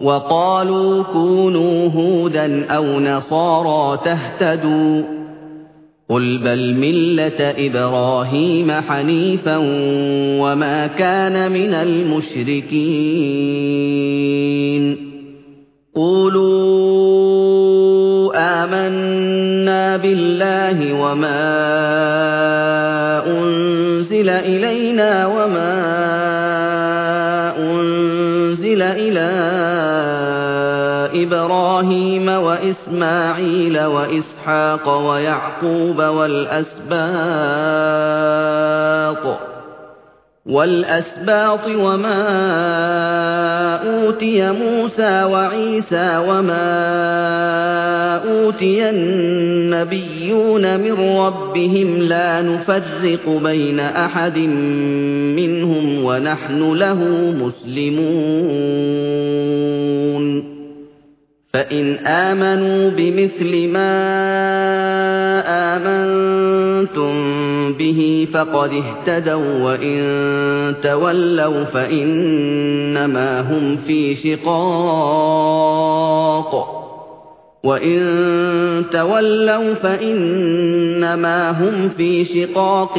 وَقَالُوا كُونُوا هُودًا أَوْ نَصَارَىٰ تَهْتَدُوا ۗ قُلْ بَلْ مِلَّةَ إِبْرَاهِيمَ حَنِيفًا وَمَا كَانَ مِنَ الْمُشْرِكِينَ. قُولُوا آمَنَّا بِاللَّهِ وَمَا أُنزِلَ إِلَيْنَا وَمَا أُنزِلَ إِلَىٰ إِبْرَاهِيمَ وَإِسْمَاعِيلَ وَإِسْحَاقَ وَيَعْقُوبَ وَالْأَسْبَاطِ. وَمَا أُوتِيَ مُوسَىٰ وَعِيسَىٰ وَمَا أُوتِيَ النَّبِيُّونَ مِن رَّبِّهِمْ لَا نُفَرِّقُ بَيْنَ أَحَدٍ مِّنْهُمْ وَنَحْنُ لَهُ مُسْلِمُونَ. فَإِنْ آمَنُوا بِمِثْلِ مَا آمَنتُم بِهِ فَقَدِ اهْتَدَوا ۖ وَّإِن تَوَلَّوْا فَإِنَّمَا هُمْ فِي شِقَاقٍ. وَإِن تَوَلَّوْا فَإِنَّمَا هُمْ فِي شِقَاقٍ.